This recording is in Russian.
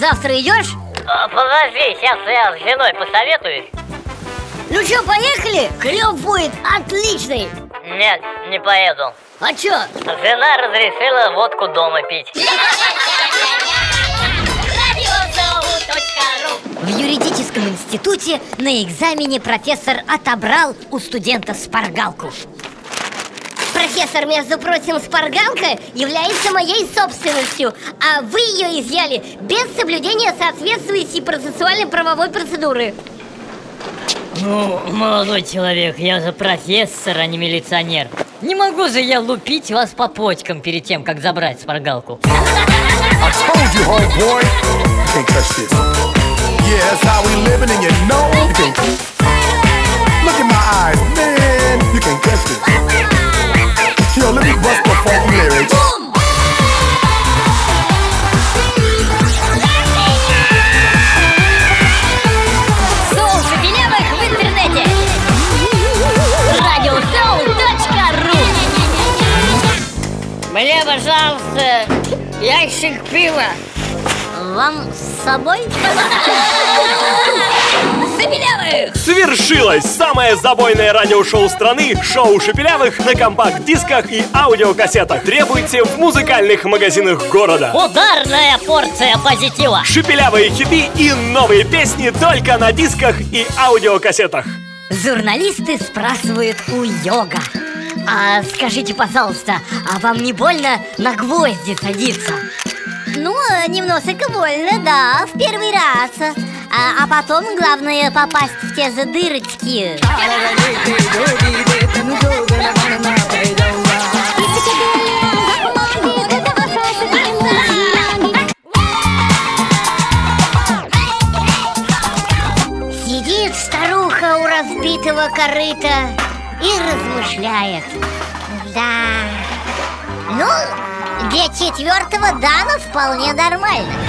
завтра идешь? А, Подожди, сейчас я с женой посоветуюсь. Ну что, поехали? Клев будет отличный. Нет, не поеду. А чё? Жена разрешила водку дома пить. В юридическом институте на экзамене профессор отобрал у студента спаргалку. Профессор, между прочим, спаргалка является моей собственностью, а вы ее изъяли без соблюдения соответствующей процессуально-правовой процедуры. Ну, молодой человек, я же профессор, а не милиционер. Не могу же я лупить вас по почкам перед тем, как забрать спаргалку. I told you, homeboy, you can't touch this. Yeah, that's how we living, and you know Мне, пожалуйста, ящик пива. Вам с собой? Забелявых! Свершилось самое забойное радиошоу страны Шоу Шепелявых на компакт-дисках и аудиокассетах Требуйте в музыкальных магазинах города Ударная порция позитива. Шепелявые хиты и новые песни только на дисках и аудиокассетах Журналисты спрашивают у йога А скажите, пожалуйста, а вам не больно на гвозди садиться? Ну, немножко больно, да, в первый раз. А, а потом главное попасть в те же дырочки. Сидит старуха у разбитого корыта и размышляет. Да, ну, для четвертого дана вполне нормально